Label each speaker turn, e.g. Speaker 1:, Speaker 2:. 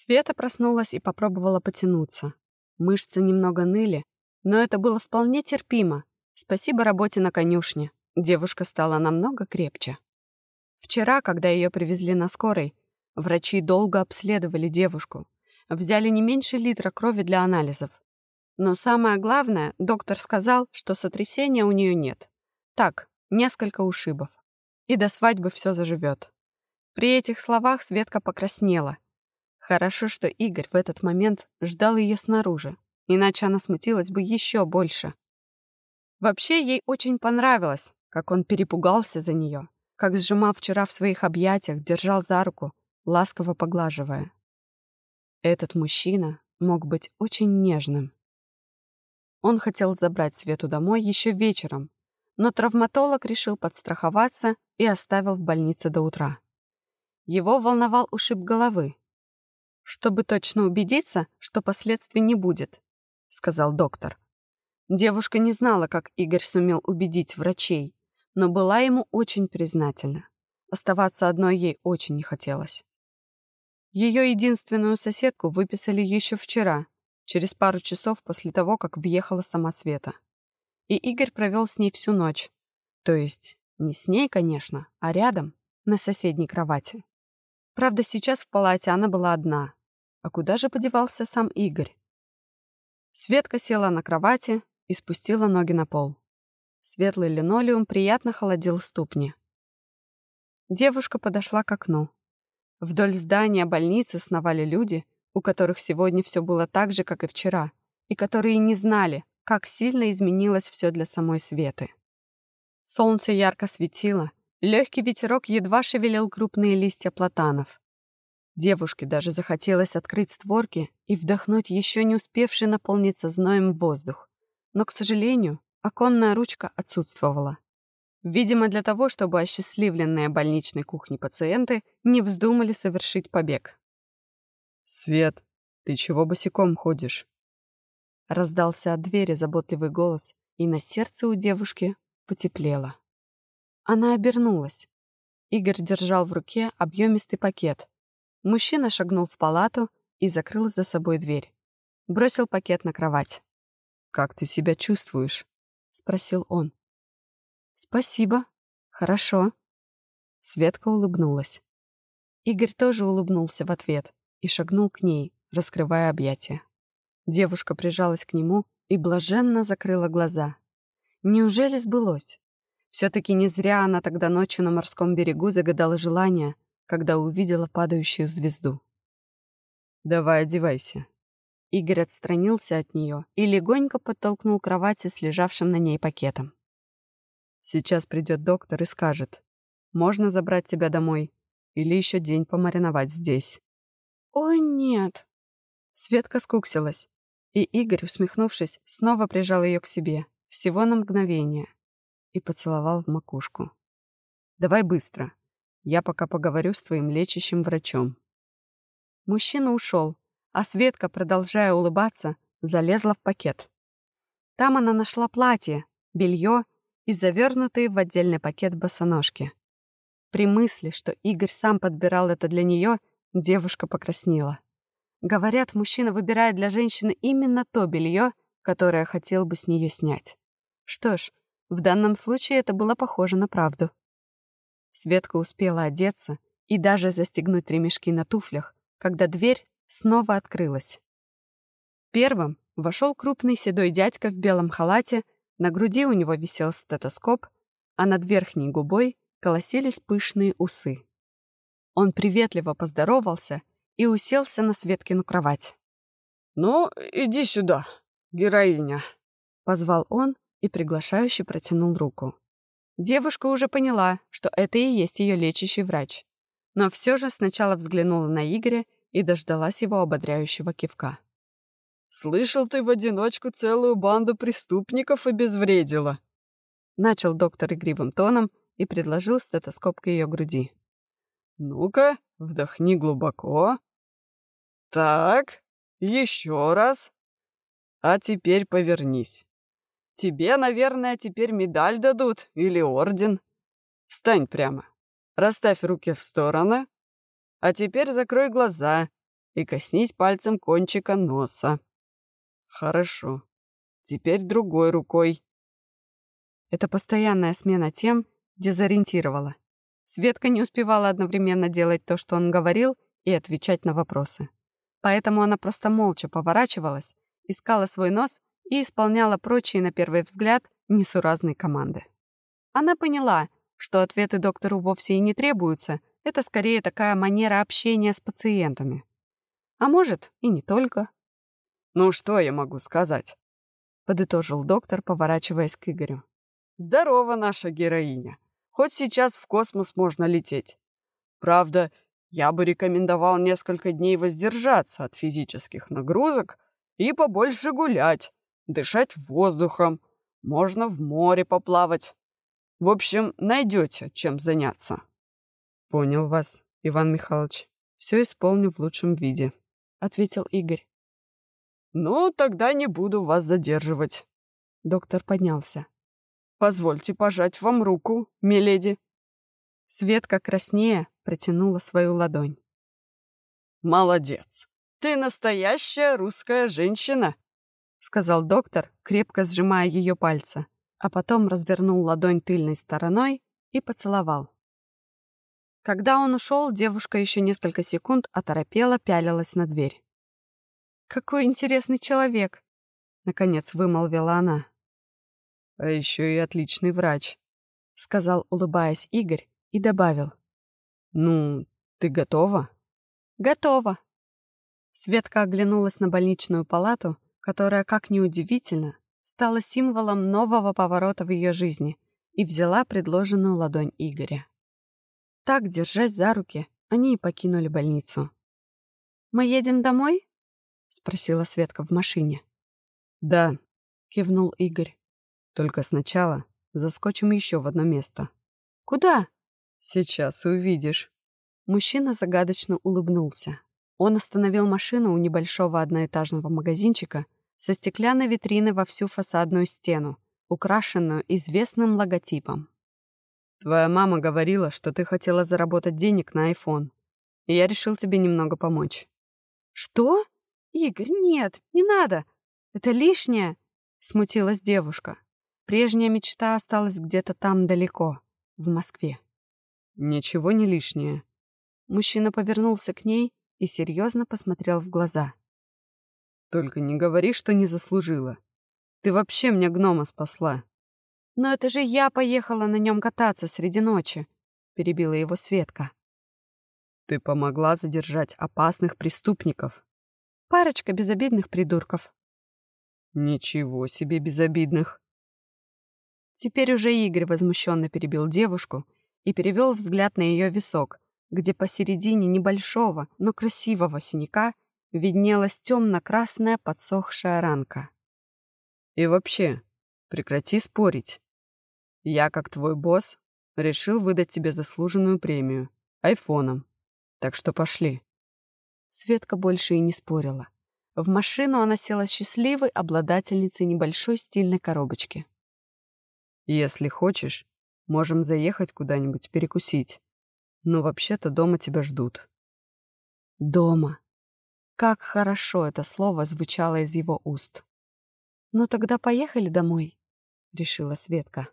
Speaker 1: Света проснулась и попробовала потянуться. Мышцы немного ныли, но это было вполне терпимо. Спасибо работе на конюшне. Девушка стала намного крепче. Вчера, когда ее привезли на скорой, врачи долго обследовали девушку. Взяли не меньше литра крови для анализов. Но самое главное, доктор сказал, что сотрясения у нее нет. Так, несколько ушибов. И до свадьбы все заживет. При этих словах Светка покраснела. Хорошо, что Игорь в этот момент ждал ее снаружи, иначе она смутилась бы еще больше. Вообще, ей очень понравилось, как он перепугался за нее, как сжимал вчера в своих объятиях, держал за руку, ласково поглаживая. Этот мужчина мог быть очень нежным. Он хотел забрать Свету домой еще вечером, но травматолог решил подстраховаться и оставил в больнице до утра. Его волновал ушиб головы. «Чтобы точно убедиться, что последствий не будет», — сказал доктор. Девушка не знала, как Игорь сумел убедить врачей, но была ему очень признательна. Оставаться одной ей очень не хотелось. Ее единственную соседку выписали еще вчера, через пару часов после того, как въехала сама Света. И Игорь провел с ней всю ночь. То есть не с ней, конечно, а рядом, на соседней кровати. Правда, сейчас в палате она была одна. А куда же подевался сам Игорь? Светка села на кровати, и спустила ноги на пол. Светлый линолеум приятно холодил ступни. Девушка подошла к окну. Вдоль здания больницы сновали люди, у которых сегодня все было так же, как и вчера, и которые не знали, как сильно изменилось все для самой Светы. Солнце ярко светило, легкий ветерок едва шевелил крупные листья платанов. Девушке даже захотелось открыть створки и вдохнуть еще не успевший наполниться зноем воздух но, к сожалению, оконная ручка отсутствовала. Видимо, для того, чтобы осчастливленные больничной кухней пациенты не вздумали совершить побег.
Speaker 2: «Свет, ты чего босиком ходишь?»
Speaker 1: Раздался от двери заботливый голос, и на сердце у девушки потеплело. Она обернулась. Игорь держал в руке объемистый пакет. Мужчина шагнул в палату и закрыл за собой дверь. Бросил пакет на кровать.
Speaker 2: «Как ты себя чувствуешь?»
Speaker 1: — спросил он. «Спасибо. Хорошо». Светка улыбнулась. Игорь тоже улыбнулся в ответ и шагнул к ней, раскрывая объятия. Девушка прижалась к нему и блаженно закрыла глаза. Неужели сбылось? Все-таки не зря она тогда ночью на морском берегу загадала желание, когда увидела падающую звезду.
Speaker 2: «Давай одевайся»,
Speaker 1: Игорь отстранился от нее и легонько подтолкнул кровати с лежавшим на ней пакетом.
Speaker 2: «Сейчас придет доктор и скажет, можно забрать тебя домой или еще день помариновать здесь».
Speaker 1: «Ой, нет!» Светка скуксилась, и Игорь, усмехнувшись, снова прижал ее к себе, всего на мгновение, и поцеловал в макушку.
Speaker 2: «Давай быстро. Я пока поговорю с твоим лечащим врачом».
Speaker 1: Мужчина ушел, а Светка, продолжая улыбаться, залезла в пакет. Там она нашла платье, белье и завернутые в отдельный пакет босоножки. При мысли, что Игорь сам подбирал это для нее, девушка покраснела. Говорят, мужчина выбирает для женщины именно то белье, которое хотел бы с нее снять. Что ж, в данном случае это было похоже на правду. Светка успела одеться и даже застегнуть ремешки на туфлях, когда дверь снова открылась. Первым вошел крупный седой дядька в белом халате, на груди у него висел стетоскоп, а над верхней губой колосились пышные усы. Он приветливо поздоровался и уселся на Светкину кровать.
Speaker 3: «Ну, иди сюда, героиня», —
Speaker 1: позвал он и приглашающе протянул руку. Девушка уже поняла, что это и есть ее лечащий врач. Но все же сначала взглянула на Игоря и дождалась его ободряющего кивка.
Speaker 3: «Слышал, ты в одиночку целую банду преступников обезвредила!»
Speaker 1: Начал доктор игривым тоном и предложил стетоскоп к ее груди.
Speaker 3: «Ну-ка, вдохни глубоко. Так, еще раз. А теперь повернись. Тебе, наверное, теперь медаль дадут или орден. Встань прямо. Расставь руки в стороны, а теперь закрой глаза и коснись пальцем кончика носа. Хорошо. Теперь другой рукой.
Speaker 1: Эта постоянная смена тем дезориентировала. Светка не успевала одновременно делать то, что он говорил, и отвечать на вопросы. Поэтому она просто молча поворачивалась, искала свой нос и исполняла прочие, на первый взгляд, несуразные команды. Она поняла, что ответы доктору вовсе и не требуются, это скорее такая манера общения с пациентами. А может, и не только.
Speaker 3: «Ну что я могу сказать?»
Speaker 1: — подытожил доктор, поворачиваясь к Игорю.
Speaker 3: «Здорова наша героиня. Хоть сейчас в космос можно лететь. Правда, я бы рекомендовал несколько дней воздержаться от физических нагрузок и побольше гулять, дышать воздухом, можно в море поплавать. В общем, найдете, чем заняться.
Speaker 2: Понял вас, Иван Михайлович. Все исполню в лучшем виде, ответил Игорь.
Speaker 3: Ну, тогда не буду вас задерживать.
Speaker 1: Доктор поднялся.
Speaker 3: Позвольте пожать вам руку, миледи.
Speaker 1: Светка краснее протянула свою ладонь.
Speaker 3: Молодец. Ты настоящая русская женщина,
Speaker 1: сказал доктор, крепко сжимая ее пальцы, а потом развернул ладонь тыльной стороной и поцеловал. Когда он ушел, девушка еще несколько секунд оторопела, пялилась на дверь. «Какой интересный человек!» — наконец вымолвила она.
Speaker 2: «А еще и отличный врач», —
Speaker 1: сказал, улыбаясь Игорь, и добавил.
Speaker 2: «Ну, ты готова?»
Speaker 1: «Готова». Светка оглянулась на больничную палату, которая, как ни удивительно, стала символом нового поворота в ее жизни, и взяла предложенную ладонь Игоря. Так, держась за руки, они и покинули больницу. «Мы едем домой?» — спросила Светка в машине.
Speaker 2: «Да», —
Speaker 1: кивнул Игорь.
Speaker 2: «Только сначала заскочим еще в одно место».
Speaker 1: «Куда?»
Speaker 2: «Сейчас увидишь».
Speaker 1: Мужчина загадочно улыбнулся. Он остановил машину у небольшого одноэтажного магазинчика со стеклянной витриной во всю фасадную стену, украшенную известным логотипом.
Speaker 2: Твоя мама говорила, что ты хотела заработать денег на iPhone. И я решил тебе немного помочь.
Speaker 1: Что? Игорь, нет, не надо. Это лишнее, смутилась девушка. Прежняя мечта осталась где-то там далеко, в Москве.
Speaker 2: Ничего не лишнее.
Speaker 1: Мужчина повернулся к ней и серьезно посмотрел в глаза.
Speaker 2: Только не говори, что не заслужила. Ты вообще мне гнома спасла.
Speaker 1: «Но это же я поехала на нем кататься среди ночи», — перебила его Светка.
Speaker 2: «Ты помогла задержать опасных преступников».
Speaker 1: «Парочка безобидных придурков».
Speaker 2: «Ничего себе безобидных».
Speaker 1: Теперь уже Игорь возмущенно перебил девушку и перевел взгляд на ее висок, где посередине небольшого, но красивого синяка виднелась темно-красная подсохшая ранка.
Speaker 2: «И вообще, прекрати спорить. Я, как твой босс, решил выдать тебе заслуженную премию. Айфоном. Так что пошли.
Speaker 1: Светка больше и не спорила. В машину она села счастливой обладательницей небольшой стильной коробочки.
Speaker 2: Если хочешь, можем заехать куда-нибудь перекусить. Но вообще-то дома тебя ждут.
Speaker 1: Дома. Как хорошо это слово звучало из его уст. «Ну тогда поехали домой», — решила Светка.